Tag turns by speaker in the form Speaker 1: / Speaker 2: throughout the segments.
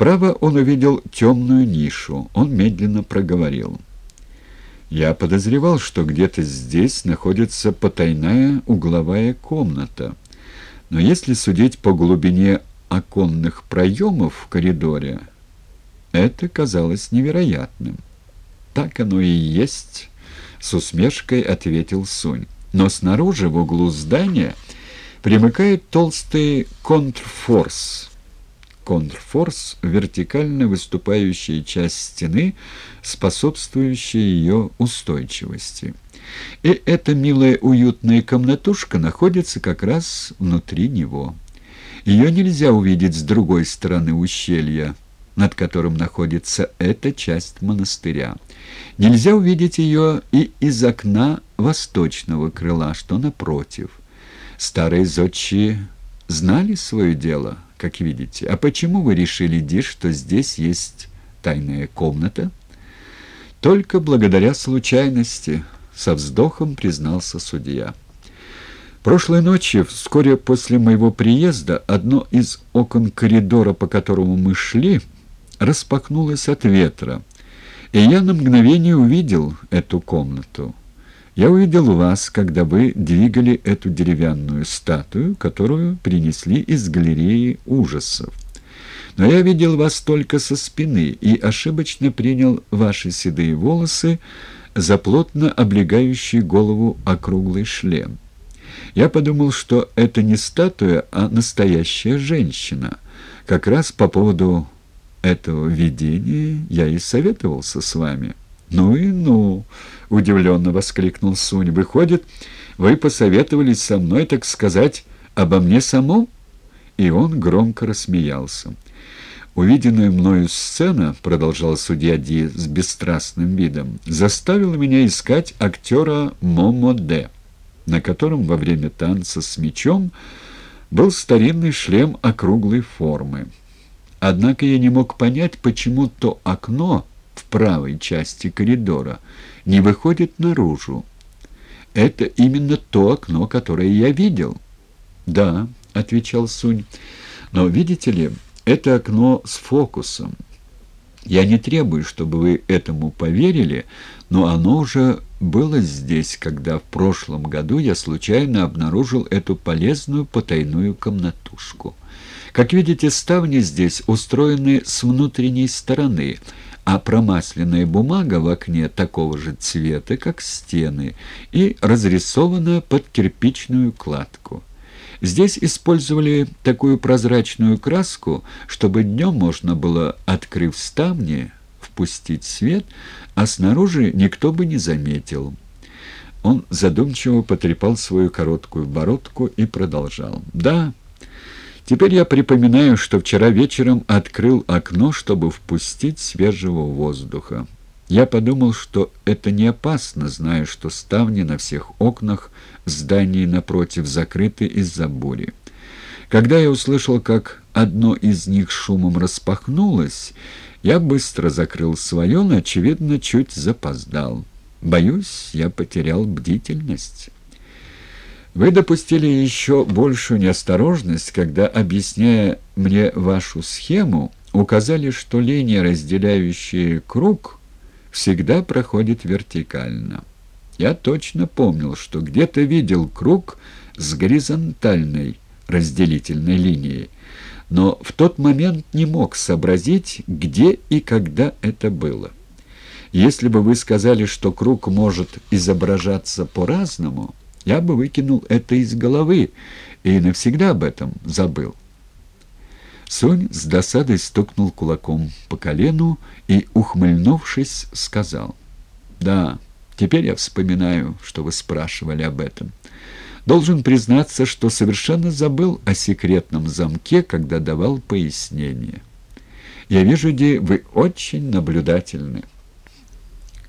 Speaker 1: Справа он увидел темную нишу. Он медленно проговорил. «Я подозревал, что где-то здесь находится потайная угловая комната. Но если судить по глубине оконных проемов в коридоре, это казалось невероятным». «Так оно и есть», — с усмешкой ответил Сунь. «Но снаружи, в углу здания, примыкает толстый контрфорс» контрфорс — вертикально выступающая часть стены, способствующая ее устойчивости. И эта милая уютная комнатушка находится как раз внутри него. Ее нельзя увидеть с другой стороны ущелья, над которым находится эта часть монастыря. Нельзя увидеть ее и из окна восточного крыла, что напротив. Старые зодчие знали свое дело — как видите. А почему вы решили, Ди, что здесь есть тайная комната? Только благодаря случайности, со вздохом признался судья. Прошлой ночью, вскоре после моего приезда, одно из окон коридора, по которому мы шли, распахнулось от ветра, и я на мгновение увидел эту комнату. Я увидел вас, когда вы двигали эту деревянную статую, которую принесли из галереи ужасов. Но я видел вас только со спины и ошибочно принял ваши седые волосы за плотно облегающий голову округлый шлем. Я подумал, что это не статуя, а настоящая женщина. Как раз по поводу этого видения я и советовался с вами». «Ну и ну!» — удивленно воскликнул Сунь. «Выходит, вы посоветовались со мной, так сказать, обо мне самом?» И он громко рассмеялся. «Увиденная мною сцена, — продолжал судья Ди с бесстрастным видом, — заставила меня искать актера Момоде, на котором во время танца с мечом был старинный шлем округлой формы. Однако я не мог понять, почему то окно в правой части коридора, не выходит наружу. Это именно то окно, которое я видел. «Да», — отвечал Сунь, — «но видите ли, это окно с фокусом. Я не требую, чтобы вы этому поверили, но оно уже было здесь, когда в прошлом году я случайно обнаружил эту полезную потайную комнатушку. Как видите, ставни здесь устроены с внутренней стороны — а промасленная бумага в окне такого же цвета, как стены, и разрисована под кирпичную кладку. Здесь использовали такую прозрачную краску, чтобы днем можно было, открыв ставни, впустить свет, а снаружи никто бы не заметил. Он задумчиво потрепал свою короткую бородку и продолжал. «Да, Теперь я припоминаю, что вчера вечером открыл окно, чтобы впустить свежего воздуха. Я подумал, что это не опасно, зная, что ставни на всех окнах в здании напротив закрыты из-за бури. Когда я услышал, как одно из них шумом распахнулось, я быстро закрыл свое, но, очевидно, чуть запоздал. Боюсь, я потерял бдительность». Вы допустили еще большую неосторожность, когда, объясняя мне вашу схему, указали, что линия, разделяющая круг, всегда проходит вертикально. Я точно помнил, что где-то видел круг с горизонтальной разделительной линией, но в тот момент не мог сообразить, где и когда это было. Если бы вы сказали, что круг может изображаться по-разному, я бы выкинул это из головы и навсегда об этом забыл. Сонь с досадой стукнул кулаком по колену и, ухмыльнувшись, сказал, «Да, теперь я вспоминаю, что вы спрашивали об этом. Должен признаться, что совершенно забыл о секретном замке, когда давал пояснение. Я вижу, Ди, вы очень наблюдательны.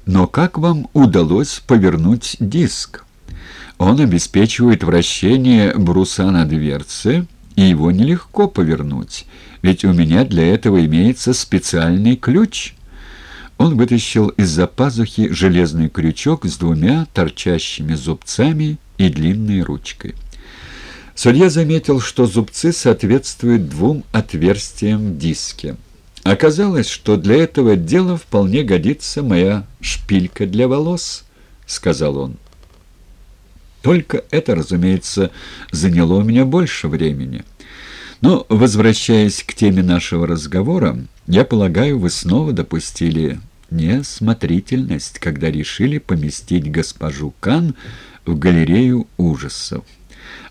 Speaker 1: Но как вам удалось повернуть диск?» Он обеспечивает вращение бруса на дверце, и его нелегко повернуть, ведь у меня для этого имеется специальный ключ. Он вытащил из-за пазухи железный крючок с двумя торчащими зубцами и длинной ручкой. Судья заметил, что зубцы соответствуют двум отверстиям в диске. Оказалось, что для этого дела вполне годится моя шпилька для волос, — сказал он. Только это, разумеется, заняло у меня больше времени. Но, возвращаясь к теме нашего разговора, я полагаю, вы снова допустили неосмотрительность, когда решили поместить госпожу Кан в галерею ужасов.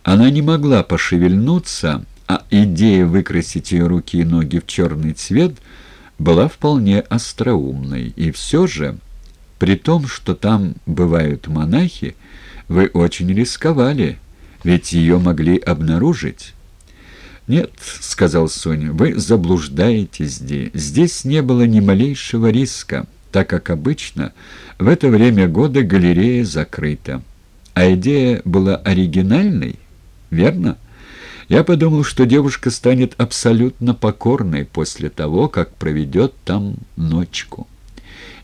Speaker 1: Она не могла пошевельнуться, а идея выкрасить ее руки и ноги в черный цвет была вполне остроумной. И все же, при том, что там бывают монахи, вы очень рисковали, ведь ее могли обнаружить». «Нет», — сказал Соня, — «вы заблуждаетесь здесь. Здесь не было ни малейшего риска, так как обычно в это время года галерея закрыта. А идея была оригинальной, верно? Я подумал, что девушка станет абсолютно покорной после того, как проведет там ночку».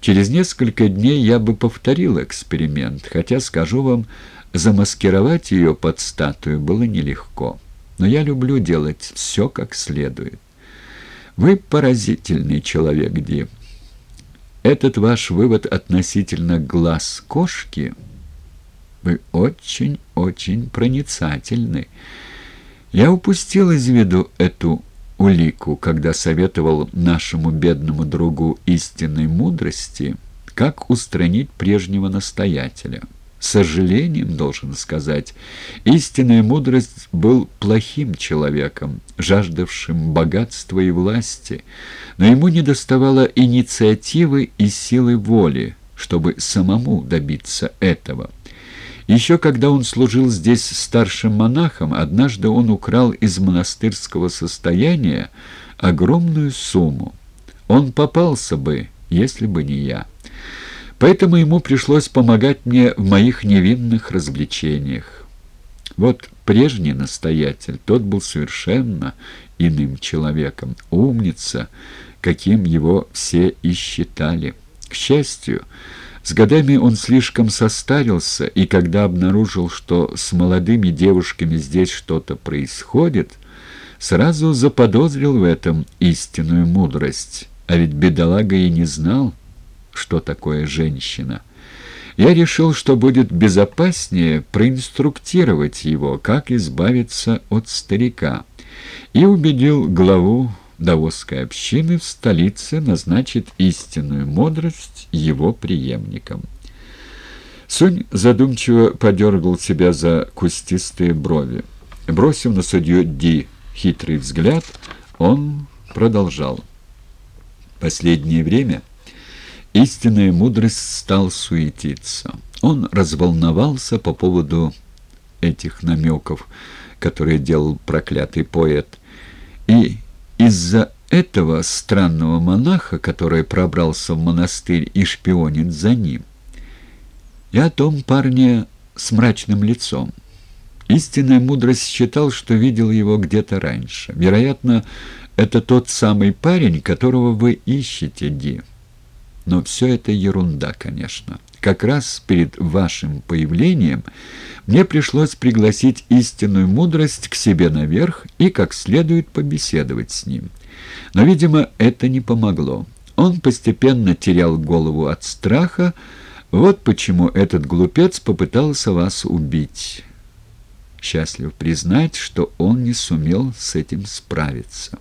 Speaker 1: Через несколько дней я бы повторил эксперимент, хотя, скажу вам, замаскировать ее под статую было нелегко. Но я люблю делать все как следует. Вы поразительный человек, Ди. Этот ваш вывод относительно глаз кошки... Вы очень-очень проницательны. Я упустил из виду эту улику, когда советовал нашему бедному другу истинной мудрости, как устранить прежнего настоятеля. Сожалением, должен сказать, истинная мудрость был плохим человеком, жаждавшим богатства и власти, но ему недоставало инициативы и силы воли, чтобы самому добиться этого. Еще когда он служил здесь старшим монахом, однажды он украл из монастырского состояния огромную сумму. Он попался бы, если бы не я. Поэтому ему пришлось помогать мне в моих невинных развлечениях. Вот прежний настоятель, тот был совершенно иным человеком, умница, каким его все и считали. К счастью, с годами он слишком состарился, и когда обнаружил, что с молодыми девушками здесь что-то происходит, сразу заподозрил в этом истинную мудрость. А ведь бедолага и не знал, что такое женщина. Я решил, что будет безопаснее проинструктировать его, как избавиться от старика, и убедил главу даосской общины в столице назначит истинную мудрость его преемником. Сунь задумчиво подергал себя за кустистые брови. Бросив на судью Ди хитрый взгляд, он продолжал. Последнее время истинная мудрость стал суетиться. Он разволновался по поводу этих намеков, которые делал проклятый поэт, и из-за этого странного монаха, который пробрался в монастырь и шпионит за ним. И о том парне с мрачным лицом. Истинная мудрость считал, что видел его где-то раньше. Вероятно, это тот самый парень, которого вы ищете, Ди. Но все это ерунда, конечно. Как раз перед вашим появлением мне пришлось пригласить истинную мудрость к себе наверх и как следует побеседовать с ним. Но, видимо, это не помогло. Он постепенно терял голову от страха, вот почему этот глупец попытался вас убить. Счастлив признать, что он не сумел с этим справиться».